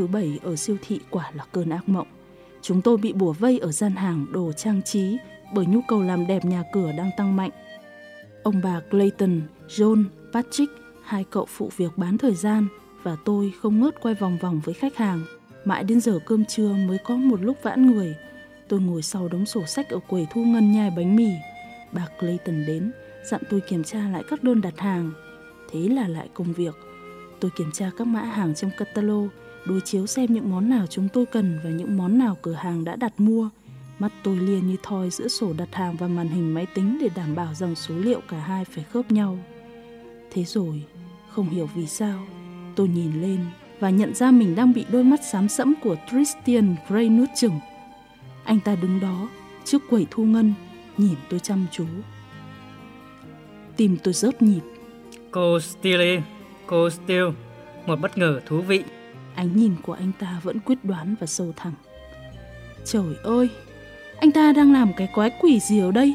Thứ bảy ở siêu thị quả là cơn ác mộng. Chúng tôi bị bủa vây ở gian hàng đồ trang trí bởi nhu cầu làm đẹp nhà cửa đang tăng mạnh. Ông bà Clayton, John, Patrick, hai cậu phụ việc bán thời gian và tôi không ngớt quay vòng vòng với khách hàng. Mãi đến giờ cơm trưa mới có một lúc vãn người. Tôi ngồi sau đống sổ sách ở quầy thu ngân nhai bánh mì. Bà Clayton đến, dặn tôi kiểm tra lại các đơn đặt hàng. Thế là lại công việc. Tôi kiểm tra các mã hàng trong catalog, đối chiếu xem những món nào chúng tôi cần và những món nào cửa hàng đã đặt mua. Mắt tôi liền như thoi giữa sổ đặt hàng và màn hình máy tính để đảm bảo rằng số liệu cả hai phải khớp nhau. Thế rồi, không hiểu vì sao, tôi nhìn lên và nhận ra mình đang bị đôi mắt xám sẫm của Christian Grey nuốt chửng. Anh ta đứng đó, trước quầy thu ngân, nhìn tôi chăm chú. Tim tôi rớt nhịp, Cô Steele, cô Steele, một bất ngờ thú vị ánh nhìn của anh ta vẫn quyết đoán và sâu thẳm. Trời ơi, anh ta đang làm cái quái quỷ gì ở đây?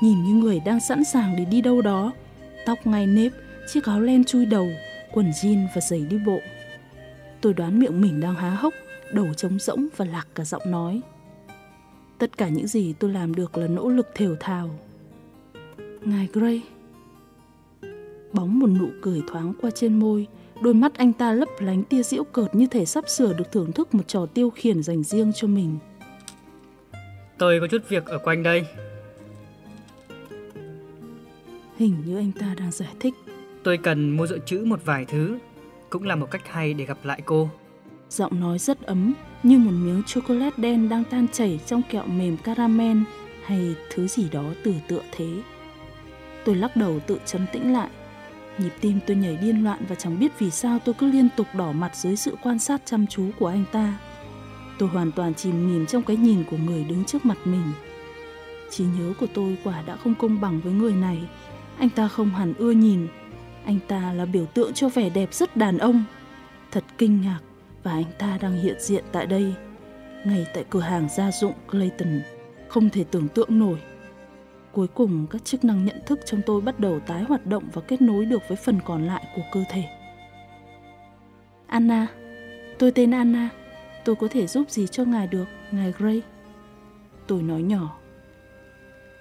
Nhìn như người đang sẵn sàng để đi đâu đó. Tóc ngay nếp, chiếc áo len chui đầu, quần jean và giày đi bộ. Tôi đoán miệng mình đang há hốc, đầu trống rỗng và lạc cả giọng nói. Tất cả những gì tôi làm được là nỗ lực thều thào. Ngài Gray. Bóng một nụ cười thoáng qua trên môi, đôi mắt anh ta lấp lánh tia diễu cợt như thể sắp sửa được thưởng thức một trò tiêu khiển dành riêng cho mình. Tôi có chút việc ở quanh đây. Hình như anh ta đang giải thích. Tôi cần mua dự trữ một vài thứ. Cũng là một cách hay để gặp lại cô. Giọng nói rất ấm, như một miếng chocolate đen đang tan chảy trong kẹo mềm caramel hay thứ gì đó từ tựa thế. Tôi lắc đầu tự chấn tĩnh lại. Nhịp tim tôi nhảy điên loạn và chẳng biết vì sao tôi cứ liên tục đỏ mặt dưới sự quan sát chăm chú của anh ta. Tôi hoàn toàn chìm nghỉm trong cái nhìn của người đứng trước mặt mình. Trí nhớ của tôi quả đã không công bằng với người này. Anh ta không hẳn ưa nhìn. Anh ta là biểu tượng cho vẻ đẹp rất đàn ông. Thật kinh ngạc và anh ta đang hiện diện tại đây. Ngay tại cửa hàng gia dụng Clayton. Không thể tưởng tượng nổi. Cuối cùng các chức năng nhận thức trong tôi bắt đầu tái hoạt động và kết nối được với phần còn lại của cơ thể. Anna, tôi tên Anna. Tôi có thể giúp gì cho ngài được, ngài Gray? Tôi nói nhỏ.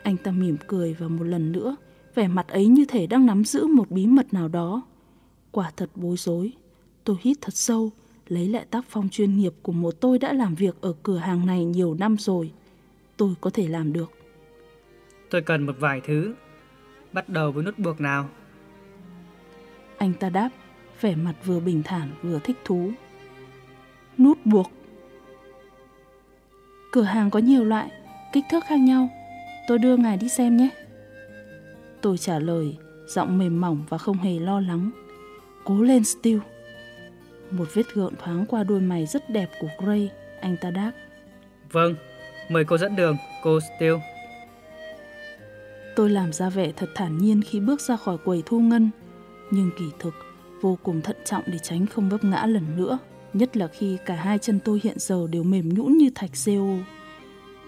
Anh ta mỉm cười và một lần nữa, vẻ mặt ấy như thể đang nắm giữ một bí mật nào đó. Quả thật bối rối. Tôi hít thật sâu, lấy lại tác phong chuyên nghiệp của một tôi đã làm việc ở cửa hàng này nhiều năm rồi. Tôi có thể làm được. Tôi cần một vài thứ. Bắt đầu với nút buộc nào? Anh ta đáp, vẻ mặt vừa bình thản vừa thích thú. Nút buộc. Cửa hàng có nhiều loại, kích thước khác nhau. Tôi đưa ngài đi xem nhé. Tôi trả lời, giọng mềm mỏng và không hề lo lắng. Cố lên Steele. Một vết gợn thoáng qua đôi mày rất đẹp của Gray, anh ta đáp. Vâng, mời cô dẫn đường, cô Steele. Tôi làm ra vẻ thật thản nhiên khi bước ra khỏi quầy thu ngân, nhưng kỳ thực vô cùng thận trọng để tránh không vấp ngã lần nữa, nhất là khi cả hai chân tôi hiện giờ đều mềm nhũn như thạch CO.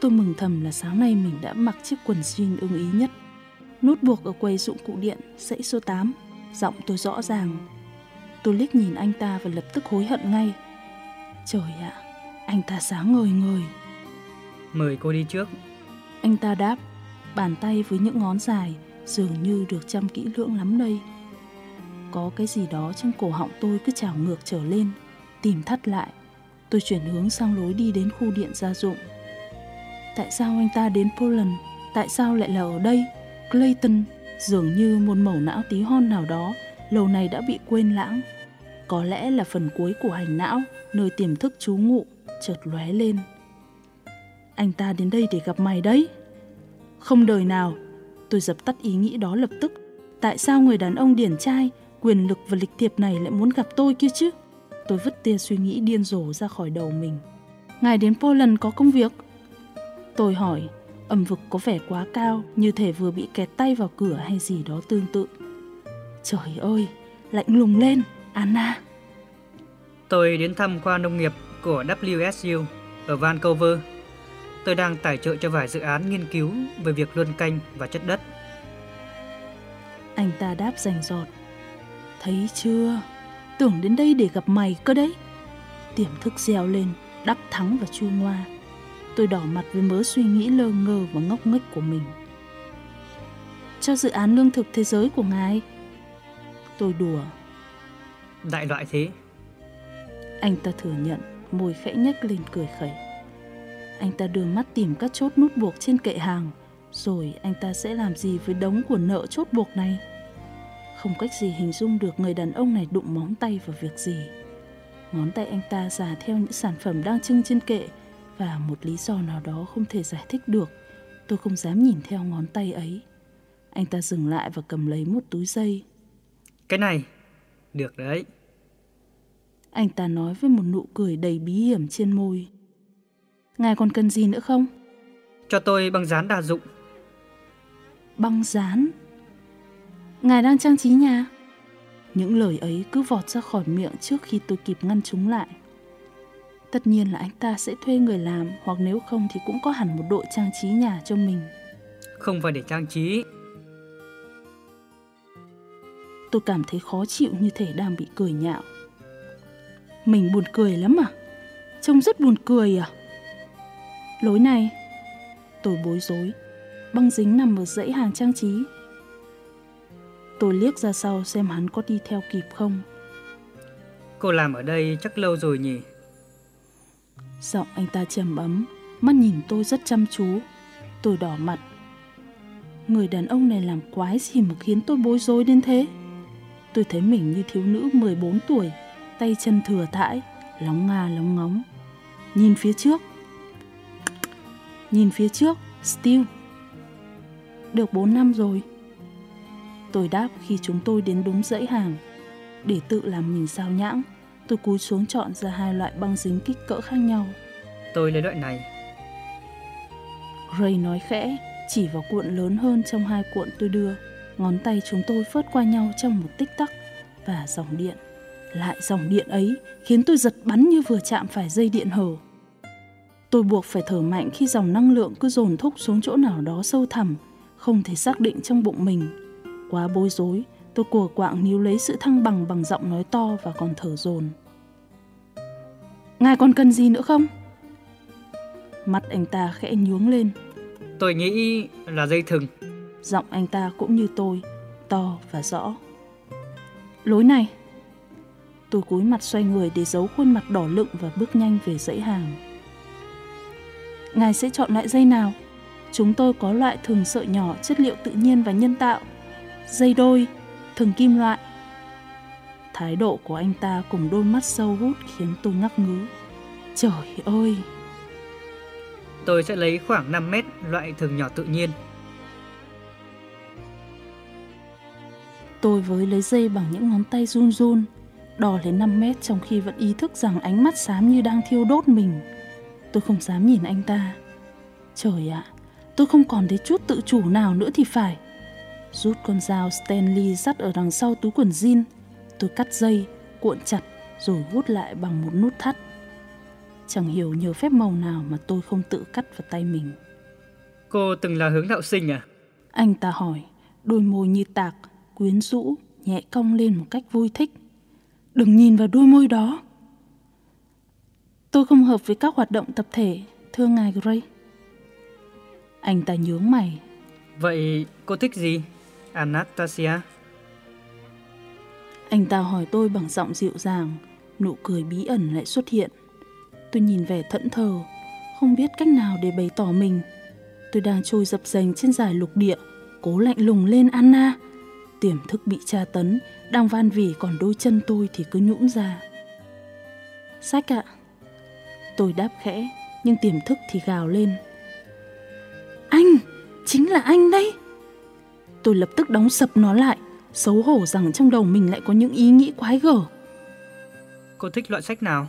Tôi mừng thầm là sáng nay mình đã mặc chiếc quần jean ưng ý nhất. Nút buộc ở quầy dụng cụ điện, dãy số 8, giọng tôi rõ ràng. Tôi liếc nhìn anh ta và lập tức hối hận ngay. Trời ạ, anh ta sáng ngời ngời. Mời cô đi trước. Anh ta đáp, bàn tay với những ngón dài dường như được chăm kỹ lưỡng lắm đây. Có cái gì đó trong cổ họng tôi cứ trào ngược trở lên, tìm thắt lại. Tôi chuyển hướng sang lối đi đến khu điện gia dụng. Tại sao anh ta đến Poland? Tại sao lại là ở đây? Clayton dường như một mẩu não tí hon nào đó lâu nay đã bị quên lãng. Có lẽ là phần cuối của hành não, nơi tiềm thức trú ngụ, chợt lóe lên. Anh ta đến đây để gặp mày đấy. Không đời nào, tôi dập tắt ý nghĩ đó lập tức. Tại sao người đàn ông điển trai, quyền lực và lịch thiệp này lại muốn gặp tôi kia chứ? Tôi vứt tia suy nghĩ điên rồ ra khỏi đầu mình. Ngài đến Poland có công việc? Tôi hỏi, âm vực có vẻ quá cao, như thể vừa bị kẹt tay vào cửa hay gì đó tương tự. Trời ơi, lạnh lùng lên, Anna. Tôi đến thăm khoa nông nghiệp của WSU ở Vancouver. Tôi đang tài trợ cho vài dự án nghiên cứu về việc luân canh và chất đất. Anh ta đáp rành rọt. Thấy chưa? Tưởng đến đây để gặp mày cơ đấy. Tiềm thức reo lên, đắc thắng và chu ngoa. Tôi đỏ mặt với mớ suy nghĩ lơ ngơ và ngốc nghếch của mình. Cho dự án lương thực thế giới của ngài. Tôi đùa. Đại loại thế. Anh ta thừa nhận, môi khẽ nhếch lên cười khẩy. Anh ta đưa mắt tìm các chốt nút buộc trên kệ hàng, rồi anh ta sẽ làm gì với đống của nợ chốt buộc này? Không cách gì hình dung được người đàn ông này đụng móng tay vào việc gì. Ngón tay anh ta giả theo những sản phẩm đang trưng trên kệ và một lý do nào đó không thể giải thích được. Tôi không dám nhìn theo ngón tay ấy. Anh ta dừng lại và cầm lấy một túi dây. Cái này, được đấy. Anh ta nói với một nụ cười đầy bí hiểm trên môi. Ngài còn cần gì nữa không? Cho tôi băng dán đa dụng. Băng dán? Ngài đang trang trí nhà? Những lời ấy cứ vọt ra khỏi miệng trước khi tôi kịp ngăn chúng lại. Tất nhiên là anh ta sẽ thuê người làm hoặc nếu không thì cũng có hẳn một đội trang trí nhà cho mình. Không phải để trang trí. Tôi cảm thấy khó chịu như thể đang bị cười nhạo. Mình buồn cười lắm à? Trông rất buồn cười à? Lối này, tôi bối rối. Băng dính nằm ở dãy hàng trang trí. Tôi liếc ra sau xem hắn có đi theo kịp không. Cô làm ở đây chắc lâu rồi nhỉ? Giọng anh ta trầm ấm, mắt nhìn tôi rất chăm chú. Tôi đỏ mặt. Người đàn ông này làm quái gì mà khiến tôi bối rối đến thế? Tôi thấy mình như thiếu nữ 14 tuổi, tay chân thừa thãi, lóng nga lóng ngóng. Nhìn phía trước. Nhìn phía trước, Steel. Được 4 năm rồi. Tôi đáp khi chúng tôi đến đúng dãy hàng. Để tự làm mình sao nhãng, tôi cúi xuống chọn ra hai loại băng dính kích cỡ khác nhau. Tôi lấy loại này. Ray nói khẽ, chỉ vào cuộn lớn hơn trong hai cuộn tôi đưa. Ngón tay chúng tôi phớt qua nhau trong một tích tắc và dòng điện. Lại dòng điện ấy khiến tôi giật bắn như vừa chạm phải dây điện hở. Tôi buộc phải thở mạnh khi dòng năng lượng cứ dồn thúc xuống chỗ nào đó sâu thẳm, không thể xác định trong bụng mình. Quá bối rối, tôi cùa quạng níu lấy sự thăng bằng bằng giọng nói to và còn thở dồn. Ngài còn cần gì nữa không? Mắt anh ta khẽ nhuống lên. Tôi nghĩ là dây thừng. Giọng anh ta cũng như tôi, to và rõ. Lối này. Tôi cúi mặt xoay người để giấu khuôn mặt đỏ lựng và bước nhanh về dãy hàng. Ngài sẽ chọn loại dây nào? Chúng tôi có loại thường sợi nhỏ, chất liệu tự nhiên và nhân tạo. Dây đôi, thường kim loại. Thái độ của anh ta cùng đôi mắt sâu hút khiến tôi ngắc ngứ. Trời ơi! Tôi sẽ lấy khoảng 5 mét loại thường nhỏ tự nhiên. Tôi với lấy dây bằng những ngón tay run run, đo lên 5 mét trong khi vẫn ý thức rằng ánh mắt xám như đang thiêu đốt mình. Tôi không dám nhìn anh ta. Trời ạ, tôi không còn thấy chút tự chủ nào nữa thì phải. Rút con dao Stanley dắt ở đằng sau túi quần jean. Tôi cắt dây, cuộn chặt rồi hút lại bằng một nút thắt. Chẳng hiểu nhờ phép màu nào mà tôi không tự cắt vào tay mình. Cô từng là hướng đạo sinh à? Anh ta hỏi, đôi môi như tạc, quyến rũ, nhẹ cong lên một cách vui thích. Đừng nhìn vào đôi môi đó. Tôi không hợp với các hoạt động tập thể, thưa ngài Gray. Anh ta nhướng mày. Vậy cô thích gì, Anastasia? Anh ta hỏi tôi bằng giọng dịu dàng, nụ cười bí ẩn lại xuất hiện. Tôi nhìn vẻ thẫn thờ, không biết cách nào để bày tỏ mình. Tôi đang trôi dập dềnh trên giải lục địa, cố lạnh lùng lên Anna. Tiềm thức bị tra tấn, đang van vỉ còn đôi chân tôi thì cứ nhũn ra. Sách ạ. Tôi đáp khẽ, nhưng tiềm thức thì gào lên. Anh, chính là anh đấy. Tôi lập tức đóng sập nó lại, xấu hổ rằng trong đầu mình lại có những ý nghĩ quái gở. Cô thích loại sách nào?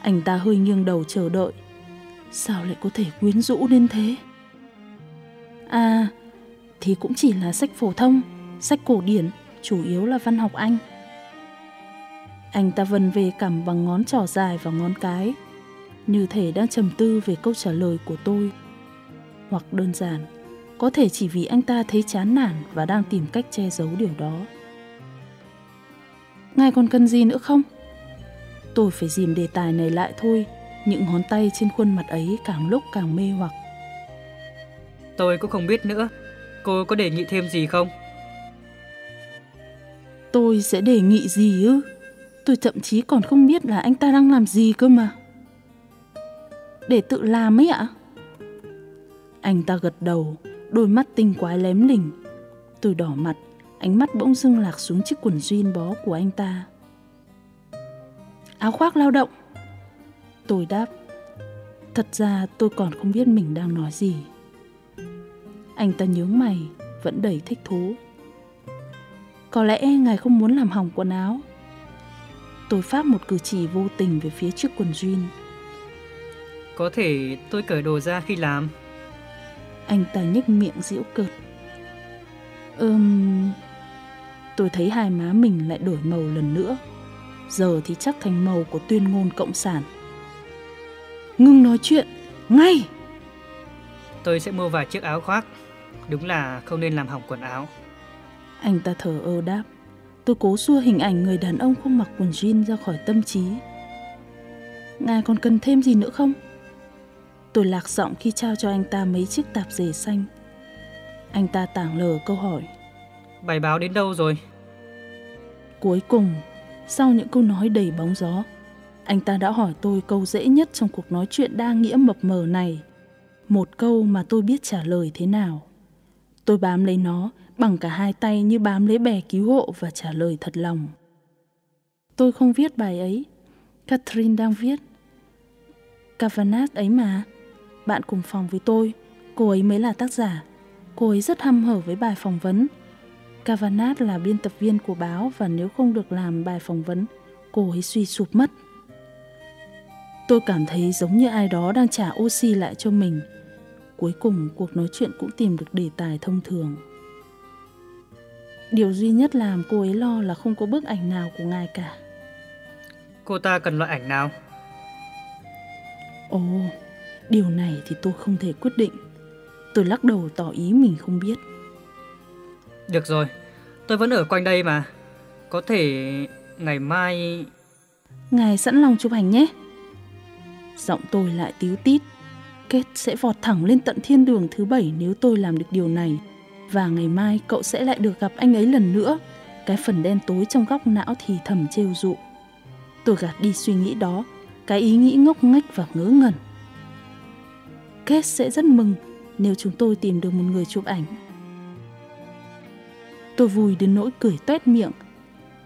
Anh ta hơi nghiêng đầu chờ đợi. Sao lại có thể quyến rũ đến thế? À, thì cũng chỉ là sách phổ thông, sách cổ điển, chủ yếu là văn học Anh. Anh ta vần về cằm bằng ngón trỏ dài và ngón cái, như thể đang trầm tư về câu trả lời của tôi. Hoặc đơn giản, có thể chỉ vì anh ta thấy chán nản và đang tìm cách che giấu điều đó. Ngài còn cần gì nữa không? Tôi phải dìm đề tài này lại thôi, những ngón tay trên khuôn mặt ấy càng lúc càng mê hoặc. Tôi cũng không biết nữa. Cô có đề nghị thêm gì không? Tôi sẽ đề nghị gì ư? Tôi thậm chí còn không biết là anh ta đang làm gì cơ mà. Để tự làm ấy ạ? Anh ta gật đầu, đôi mắt tinh quái lém lỉnh. Tôi đỏ mặt, ánh mắt bỗng dưng lạc xuống chiếc quần jean bó của anh ta. Áo khoác lao động. Tôi đáp, thật ra tôi còn không biết mình đang nói gì. Anh ta nhướng mày, vẫn đầy thích thú. Có lẽ ngài không muốn làm hỏng quần áo. Tôi phát một cử chỉ vô tình về phía chiếc quần jean. Có thể tôi cởi đồ ra khi làm. Anh ta nhếch miệng giễu cợt. Ừm... Tôi thấy hai má mình lại đổi màu lần nữa. Giờ thì chắc thành màu của tuyên ngôn cộng sản. Ngưng nói chuyện, ngay! Tôi sẽ mua vài chiếc áo khoác. Đúng là không nên làm hỏng quần áo. Anh ta thở ơ đáp. Tôi cố xua hình ảnh người đàn ông không mặc quần jean ra khỏi tâm trí. Ngài còn cần thêm gì nữa không? Tôi lạc giọng khi trao cho anh ta mấy chiếc tạp dề xanh. Anh ta tảng lờ câu hỏi. Bài báo đến đâu rồi? Cuối cùng, sau những câu nói đầy bóng gió, anh ta đã hỏi tôi câu dễ nhất trong cuộc nói chuyện đa nghĩa mập mờ này. Một câu mà tôi biết trả lời thế nào. Tôi bám lấy nó bằng cả hai tay như bám lấy bè cứu hộ và trả lời thật lòng. Tôi không viết bài ấy. Catherine đang viết. Cavanagh ấy mà. Bạn cùng phòng với tôi. Cô ấy mới là tác giả. Cô ấy rất hăm hở với bài phỏng vấn. Cavanagh là biên tập viên của báo và nếu không được làm bài phỏng vấn, cô ấy suy sụp mất. Tôi cảm thấy giống như ai đó đang trả oxy lại cho mình. Cuối cùng cuộc nói chuyện cũng tìm được đề tài thông thường. Điều duy nhất làm cô ấy lo là không có bức ảnh nào của ngài cả. Cô ta cần loại ảnh nào? Ồ, điều này thì tôi không thể quyết định. Tôi lắc đầu tỏ ý mình không biết. Được rồi, tôi vẫn ở quanh đây mà. Có thể ngày mai... Ngài sẵn lòng chụp ảnh nhé. Giọng tôi lại tíu tít. Kết sẽ vọt thẳng lên tận thiên đường thứ bảy nếu tôi làm được điều này. Và ngày mai cậu sẽ lại được gặp anh ấy lần nữa. Cái phần đen tối trong góc não thì thầm trêu dụ. Tôi gạt đi suy nghĩ đó, cái ý nghĩ ngốc nghếch và ngớ ngẩn. Kết sẽ rất mừng nếu chúng tôi tìm được một người chụp ảnh. Tôi vui đến nỗi cười toét miệng.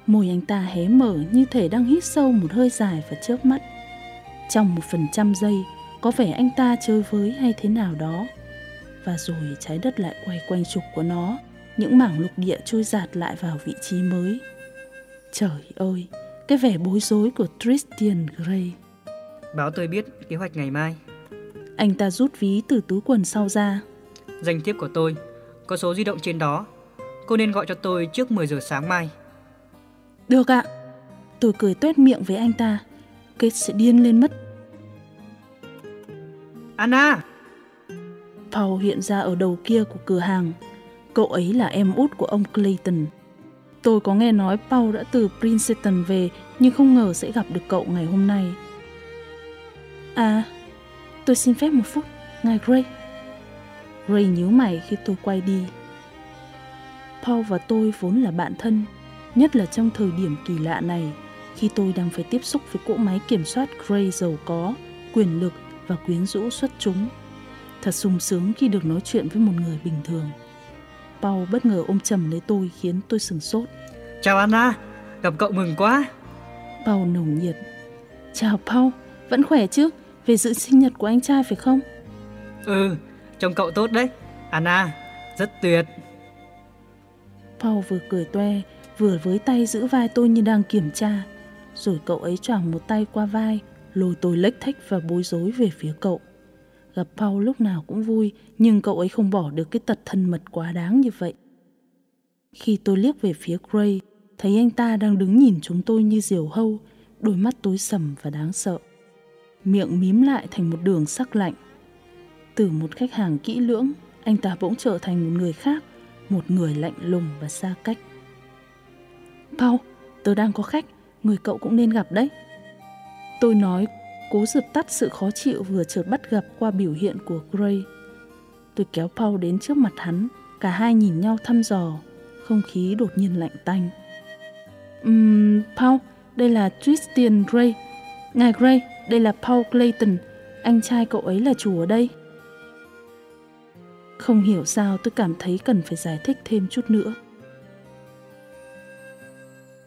Môi anh ta hé mở như thể đang hít sâu một hơi dài và chớp mắt. Trong một phần trăm giây, có vẻ anh ta chơi với hay thế nào đó. Và rồi trái đất lại quay quanh trục của nó, những mảng lục địa trôi giạt lại vào vị trí mới. Trời ơi, cái vẻ bối rối của Tristan Gray. Báo tôi biết kế hoạch ngày mai. Anh ta rút ví từ túi quần sau ra. Danh thiếp của tôi, có số di động trên đó. Cô nên gọi cho tôi trước 10 giờ sáng mai. Được ạ. Tôi cười tuét miệng với anh ta. Kết sẽ điên lên mất. Anna! Paul hiện ra ở đầu kia của cửa hàng. Cậu ấy là em út của ông Clayton. Tôi có nghe nói Paul đã từ Princeton về nhưng không ngờ sẽ gặp được cậu ngày hôm nay. À, tôi xin phép một phút, ngài Gray. Gray nhíu mày khi tôi quay đi. Paul và tôi vốn là bạn thân, nhất là trong thời điểm kỳ lạ này, khi tôi đang phải tiếp xúc với cỗ máy kiểm soát Gray giàu có, quyền lực và quyến rũ xuất chúng. Thật sung sướng khi được nói chuyện với một người bình thường. Paul bất ngờ ôm chầm lấy tôi khiến tôi sừng sốt. Chào Anna, gặp cậu mừng quá. Paul nồng nhiệt. Chào Paul, vẫn khỏe chứ? Về dự sinh nhật của anh trai phải không? Ừ, trông cậu tốt đấy. Anna, rất tuyệt. Paul vừa cười toe, vừa với tay giữ vai tôi như đang kiểm tra. Rồi cậu ấy choàng một tay qua vai, lôi tôi lếch thách và bối rối về phía cậu. Gặp Paul lúc nào cũng vui, nhưng cậu ấy không bỏ được cái tật thân mật quá đáng như vậy. Khi tôi liếc về phía Gray, thấy anh ta đang đứng nhìn chúng tôi như diều hâu, đôi mắt tối sầm và đáng sợ. Miệng mím lại thành một đường sắc lạnh. Từ một khách hàng kỹ lưỡng, anh ta bỗng trở thành một người khác, một người lạnh lùng và xa cách. Paul, tớ đang có khách, người cậu cũng nên gặp đấy. Tôi nói, cố dập tắt sự khó chịu vừa chợt bắt gặp qua biểu hiện của Gray. Tôi kéo Paul đến trước mặt hắn, cả hai nhìn nhau thăm dò, không khí đột nhiên lạnh tanh. Uhm, Paul, đây là Tristan Gray. Ngài Gray, đây là Paul Clayton, anh trai cậu ấy là chủ ở đây. Không hiểu sao tôi cảm thấy cần phải giải thích thêm chút nữa.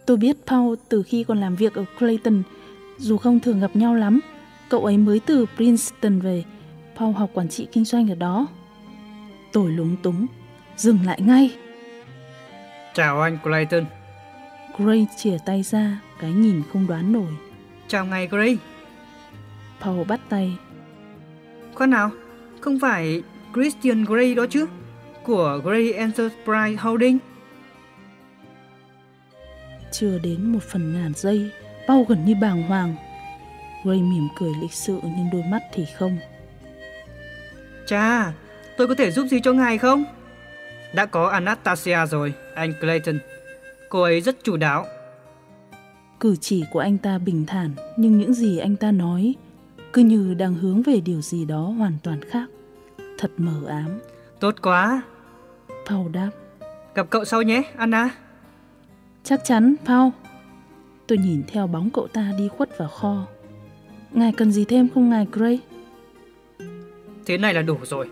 Tôi biết Paul từ khi còn làm việc ở Clayton, dù không thường gặp nhau lắm. Cậu ấy mới từ Princeton về, Paul học quản trị kinh doanh ở đó. Tôi lúng túng, dừng lại ngay. Chào anh Clayton. Gray chìa tay ra, cái nhìn không đoán nổi. Chào ngài Gray. Paul bắt tay. Khoan nào, không phải Christian Gray đó chứ? Của Gray Enterprise Holding. Chưa đến một phần ngàn giây, Paul gần như bàng hoàng. Gray mỉm cười lịch sự nhưng đôi mắt thì không. Cha, tôi có thể giúp gì cho ngài không? Đã có Anastasia rồi, anh Clayton. Cô ấy rất chủ đáo. Cử chỉ của anh ta bình thản, nhưng những gì anh ta nói cứ như đang hướng về điều gì đó hoàn toàn khác. Thật mờ ám. Tốt quá. Paul đáp. Gặp cậu sau nhé, Anna. Chắc chắn, Paul. Tôi nhìn theo bóng cậu ta đi khuất vào kho. Ngài cần gì thêm không ngài Gray? Thế này là đủ rồi.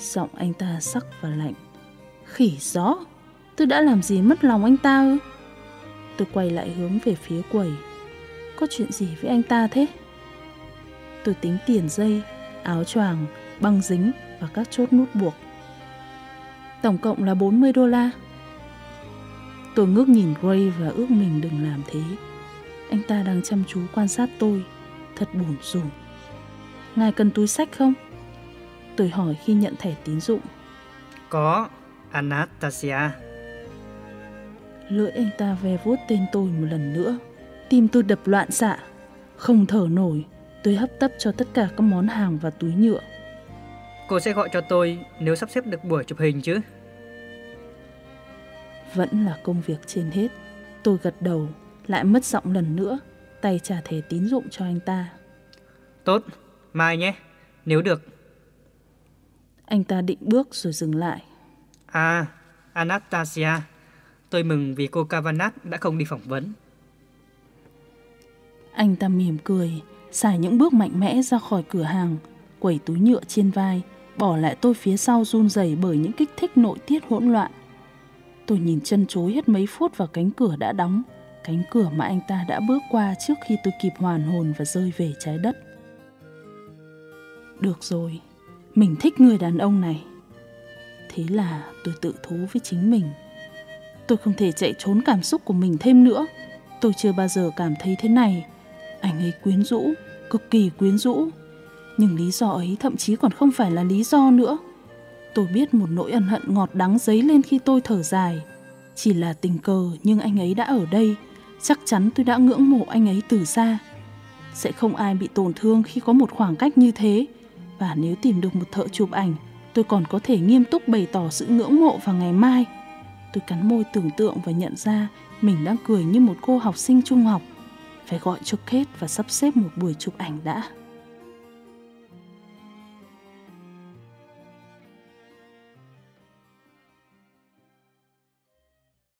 Giọng anh ta sắc và lạnh. Khỉ gió, tôi đã làm gì mất lòng anh ta ư? Tôi quay lại hướng về phía quầy. Có chuyện gì với anh ta thế? Tôi tính tiền dây, áo choàng, băng dính và các chốt nút buộc. Tổng cộng là 40 đô la. Tôi ngước nhìn Gray và ước mình đừng làm thế. Anh ta đang chăm chú quan sát tôi, thật buồn rùn. Ngài cần túi sách không? Tôi hỏi khi nhận thẻ tín dụng. Có, Anastasia. Lưỡi anh ta ve vuốt tên tôi một lần nữa. Tim tôi đập loạn xạ. Không thở nổi, tôi hấp tấp cho tất cả các món hàng và túi nhựa. Cô sẽ gọi cho tôi nếu sắp xếp được buổi chụp hình chứ? Vẫn là công việc trên hết. Tôi gật đầu, lại mất giọng lần nữa, tay trả thẻ tín dụng cho anh ta. Tốt, mai nhé, nếu được. Anh ta định bước rồi dừng lại. À, Anastasia, tôi mừng vì cô Kavanagh đã không đi phỏng vấn. Anh ta mỉm cười, xài những bước mạnh mẽ ra khỏi cửa hàng, quẩy túi nhựa trên vai, bỏ lại tôi phía sau run rẩy bởi những kích thích nội tiết hỗn loạn. Tôi nhìn chân chối hết mấy phút vào cánh cửa đã đóng, cánh cửa mà anh ta đã bước qua trước khi tôi kịp hoàn hồn và rơi về trái đất. Được rồi, mình thích người đàn ông này. Thế là tôi tự thú với chính mình. Tôi không thể chạy trốn cảm xúc của mình thêm nữa. Tôi chưa bao giờ cảm thấy thế này. Anh ấy quyến rũ, cực kỳ quyến rũ. Nhưng lý do ấy thậm chí còn không phải là lý do nữa. Tôi biết một nỗi ân hận ngọt đắng dấy lên khi tôi thở dài. Chỉ là tình cờ nhưng anh ấy đã ở đây. Chắc chắn tôi đã ngưỡng mộ anh ấy từ xa. Sẽ không ai bị tổn thương khi có một khoảng cách như thế. Và nếu tìm được một thợ chụp ảnh, tôi còn có thể nghiêm túc bày tỏ sự ngưỡng mộ vào ngày mai. Tôi cắn môi tưởng tượng và nhận ra mình đang cười như một cô học sinh trung học. Phải gọi cho Kate và sắp xếp một buổi chụp ảnh đã.